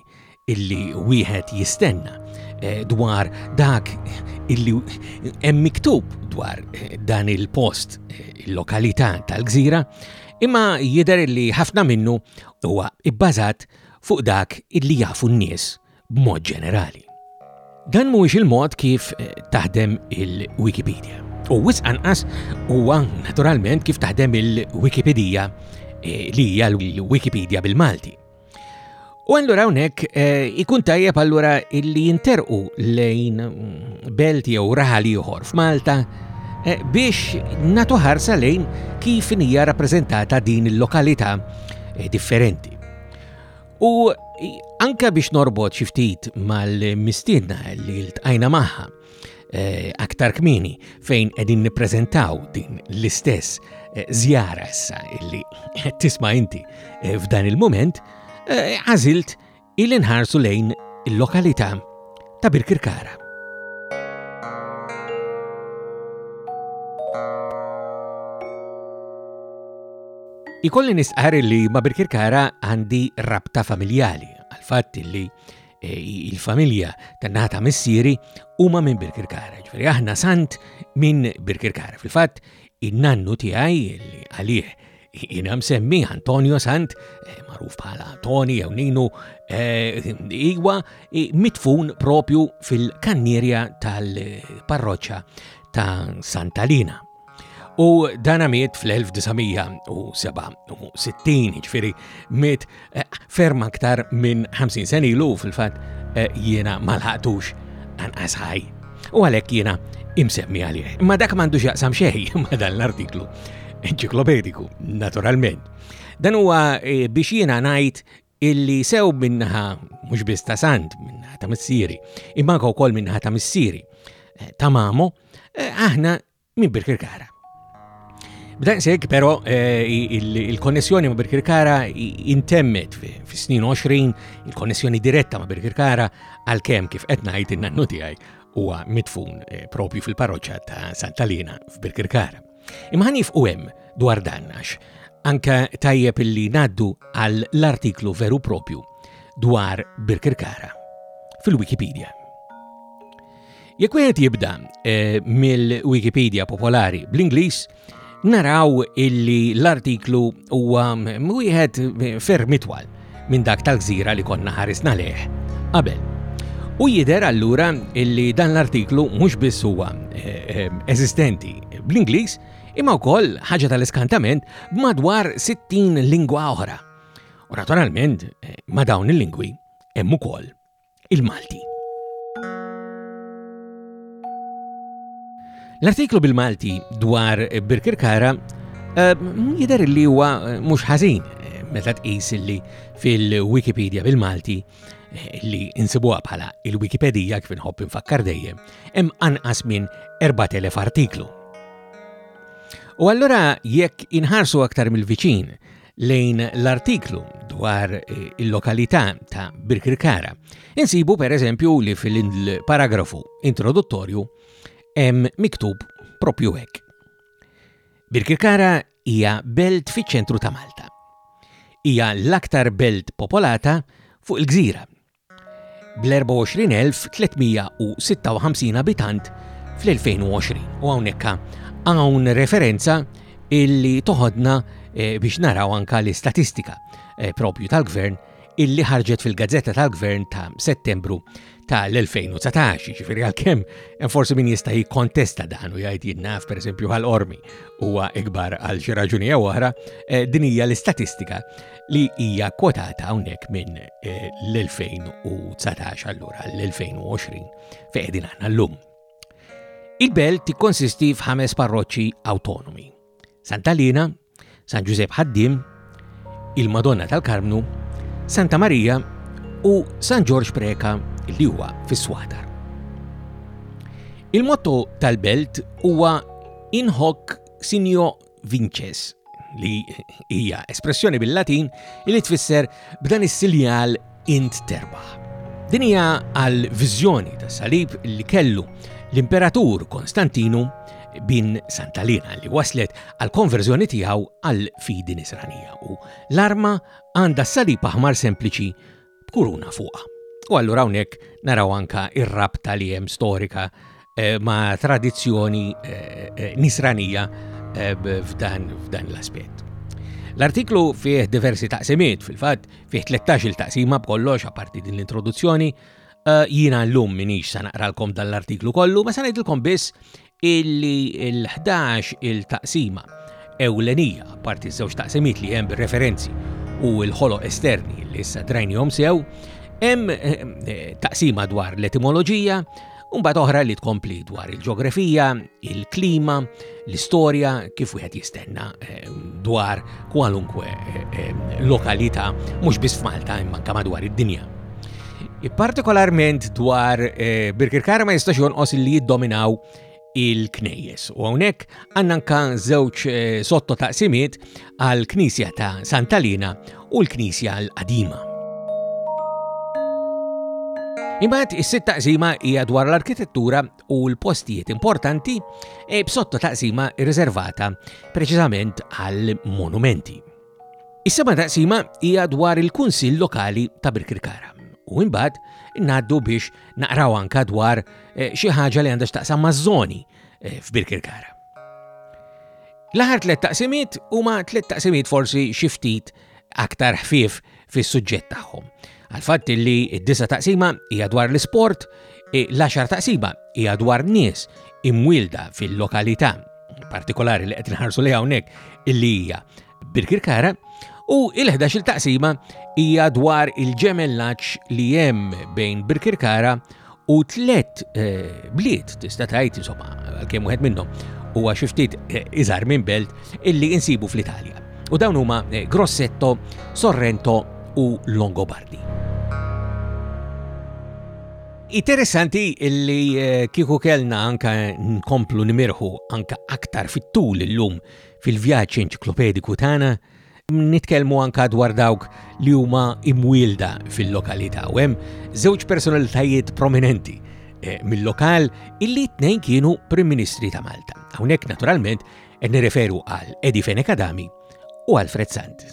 illi wieħed jistenna eh, dwar dak illi hemm miktub dwar eh, dan il-post eh, il-lokalità tal-gżira, imma jidher illi ħafna minnu huwa ibbażat fuq dak illi jafu n-nies b'mod ġenerali. Dan mhuwiex il-mod kif taħdem il-Wikipedia. U wis anqas huwa naturalment kif taħdem il-Wikipedia li hija l-Wikipedia bil-Malti. U allura hawnhekk eh, ikun tajjeb allura illi jinterqu lejn mm, belt jew raħal ieħor f'Malta eh, biex natu ħarsa lejn kif hija rappreżentata din il-lokalità eh, differenti. U anka biex norbot xi ftit mal-mistiedna li ltqajna magħha eh, aktar kmini fejn qegħdin nippreżentaw din l-istess eh, żjara issa illi tisma' inti eh, f'dan il-moment, għażilt il inħarsu lejn il-lokalità ta' Birkirkara. Ikolli nistqar li ma' Birkirkara għandi rabta familjali għal-fatt li e, il-familja tan-naħa ta' missieri huma minn Birkirkara. Ġifieri aħna sant minn Birkirkara. Fil-fatt, in-nannu tiegħi li għalih jina msemmi Antonio Sant, eh, maruf bħala Tony jew Ninu, eh, iwa mitfun propju fil-kannierja tal-parroċċa ta' Santalina. U dana miet fl-1967, ġifiri miet eh, ferm aktar minn 50 sen ilu fil-fat eh, jiena malħatux anqas ħaj. U għalek jiena imsemmi għalih. Ma dak mandu jaqsam xej ma dan l-artiklu enċiklopediku, naturalment. Dan huwa eh, biex jiena ngħid illi sew minnaħa mhux biss ta' sant, minnaħa ta' missieri, imma anke wkoll minnaħa ta' missieri eh, ta' mamo, eh, aħna minn Birkirkara. B'daqshekk però eh, il-konnessjoni ma' Birkirkara intemmet fi snin 20, il-konnessjoni diretta ma' Birkirkara għalkemm kif qed ngħid in-nannu tiegħi huwa mitfun propju fil-parroċċa ta' Santalina f'Birkirkara. Imma nifqu hemm dwar dan għax anka tajjeb illi naddu għal l-artiklu veru propju dwar Birkirkara fil-Wikipedia. Jekk wieħed jibda eh, mill-Wikipedia popolari bl-Ingliż, naraw illi l-artiklu huwa wieħed ferm itwal minn dak tal-gżira li konna ħarisna lejh qabel. U jidher allura illi dan l-artiklu mhux biss huwa eh, eh, eżistenti bl-Ingliż, imma wkoll ħaġa tal-iskantament b'madwar 60 lingwa oħra. U naturalment eh, ma' dawn il-lingwi hemm ukoll il-Malti. L-artiklu bil-Malti dwar Birkirkara eh, jidher li huwa eh, mhux ħażin eh, meta tqis li fil-Wikipedia bil-Malti li insibuha bħala il-Wikipedija kif inħobb infakkar dejjem, hemm anqas minn 4000 artiklu. U allura jekk inħarsu aktar mill-viċin lejn l-artiklu dwar eh, il-lokalità ta' Birkirkara, insibu per eżempju li fil-paragrafu introduttorju hemm miktub propju hekk. Birkirkara hija belt fiċ-ċentru ta' Malta. Hija l-aktar belt popolata fuq il-gżira bl-24,356 abitant fl-2020. U hawnhekk hawn referenza illi toħodna eh, biex naraw anka l-istatistika eh, propju tal-gvern illi ħarġet fil-gazzetta tal-gvern ta' settembru tal-2019, ġifiri għal-kem forsi min jista' jikkontesta dan u jgħid jinnaf per esempio għal-ormi huwa ikbar għal xi raġuni jew oħra, eh, din hija l-istatistika li hija kwotata hawnhekk minn eh, l-2019 allura l-2020 fejn qegħdin aħna llum. Il-belt tikkonsisti f'ħames parroċċi awtonomi. Sant'Alina, San Ġużeb Ħaddim, il-Madonna tal-Karmnu, Santa Marija u San Ġorġ Preka li huwa fis-Swatar. Il-motto tal-belt huwa Inħok Sinjo vinces li hija espressjoni bil-Latin li tfisser b'dan is-siljal int terbaħ. Din hija għal viżjoni ta' salib li kellu l-Imperatur Konstantinu bin Santalina li waslet għal konverżjoni tiegħu għal fidi nisranija u l-arma għandha salib aħmar sempliċi b'kuruna fuqha. U allura hawnhekk naraw anka ir-rabta li hemm storika eh, ma' tradizzjoni eh, eh, nisranija f'dan l-aspett. L-artiklu fih diversi taqsimiet, fil-fatt fih 13 il-taqsima b'kollox apparti din l-introduzzjoni, Jina l-lum minix sa naqralkom dan l-artiklu kollu, ma sa ngħidilkom biss illi l-ħdax il taqsima ewlenija, apparti ż-żewġ taqsimiet li hemm bir-referenzi u l-ħoloq esterni li issa drajnihom sew, hemm eh, taqsima dwar l-etimoloġija, Umbat oħra li tkompli dwar il-ġeografija, il-klima, l-istorja, kif wieħed jistenna eh, dwar kwalunkwe lokalità mhux biss f'Malta imma anke madwar id-dinja. Partikolarment dwar Birkirkara ma jistax jonqos li jiddominaw il-knejjes. U hawnhekk għandna anka żewġ eh, sotto taqsimiet għal knisja ta' Santalina u l-knisja l-qadima. Imbagħad is-sitt taqsima hija dwar l-arkitettura u l-postijiet importanti e b'sotto taqsima riservata preċiżament għal monumenti. Is-seba taqsima hija dwar il-Kunsill Lokali ta' Birkirkara u imbagħad ngħaddu biex naqraw anka dwar eh, xi ħaġa li għandha x'taqsam maż-żoni eh, f'Birkirkara. L-aħħar tliet taqsimiet huma tliet taqsimiet forsi xi ftit aktar ħfief fis-suġġett tagħhom. Għal-fatt li d-disa taqsima hija dwar l-isport, l-10 taqsima hija dwar nies imwilda fil-lokalità partikolari li qed nħarsu li hawnhekk illi hija Birkirkara u il-11 taqsima hija dwar il-ġemellaġġ li hemm bejn Birkirkara u tliet bliet tista' tgħid insomma għalkemm wieħed minnhom huwa xi ftit iżgħar minn belt illi insibu fl-Italja. U dawn huma Grosseto, Sorrento u Longobardi. Interessanti illi kieku kellna anka nkomplu nimirħu anka aktar fit-tul illum fil-vjaġġ enċiklopediku tagħna Nitkellmu anka dwar dawk li huma imwielda fil-lokalità u hemm żewġ personalitajiet prominenti eh, mill-lokal illi tnejn kienu Prim Ministri ta' Malta. Hawnhekk naturalment qed nirreferu għal Edi Fenek Adami u għal Fred Sant.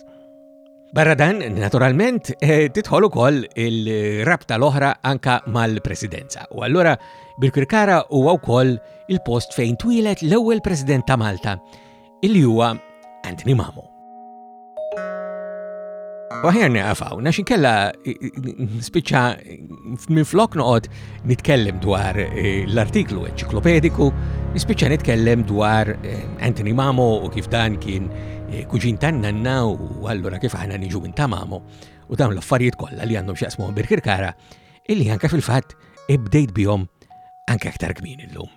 Barra dan, naturalment, eh, titħol ukoll il-rabta l-oħra anka mal-presidenza. U allura Birkirkara huwa wkoll il-post fejn twilet l-ewwel President ta' Malta Illi huwa Anthony Mamo. U ħjar neqafaw, nax inkella spiċċa minn flok noqgħod nitkellem dwar eh, l-artiklu eċiklopediku, spiċċa nitkellem dwar eh, Anthony Mamo u kif dan kien eh, kuġin tan nanna u allura kif aħna niġu minn ta' Mamo u dawn l-affarijiet kollha li għandhom x'jaqsmuhom birkirkara illi anke fil-fatt ibdejt bihom anke aktar kmin illum.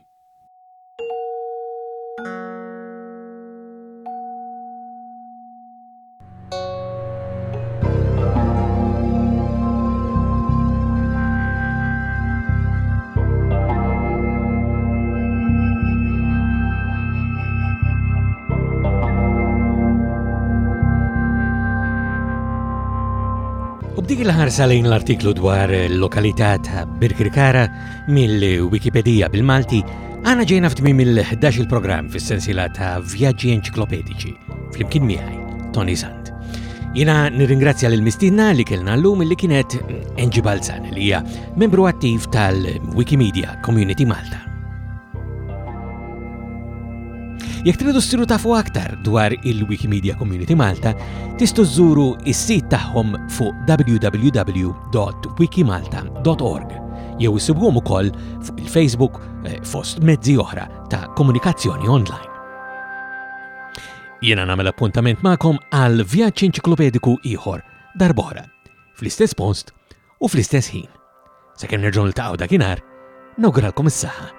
Dik il-ħarsa lejn l-artiklu dwar l-lokalità ta' Birkirkara Mill-Wikipedija bil-Malti, għana ġejna f'tmim il-11 il-programm fis-sensila ta' vjaġġi enċiklopedici, flimkien miħaj, Tony Sant. Jina nirringrazzja l mistinna li kellna l-lum li kienet Enġi Balzan li hija membru attiv tal-Wikimedia Community Malta. Jek tridu ssiru tafu aktar dwar il-Wikimedia Community Malta, tistu żżuru is-sit tagħhom fuq www.wikimalta.org. jew isibuhom ukoll fuq il-Facebook eh, fost mezzi oħra ta' komunikazzjoni online. Jiena nagħmel appuntament magħkom għal vjaġġ enċiklopediku ieħor darbora, fl-istess post u fl-istess ħin. Sakemm nerġgħu niltaqgħu dakinhar, nawguralkom is-saħħa.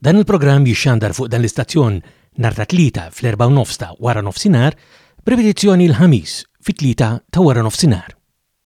Dan il-programm jixxandar fuq dan l-istazzjon nhar ta' Tlieta fl-erbgħa u nofs ta' waranofsinhar b'ripetizzjoni l-Ħamis fit-Tlieta ta' waranofsinhar.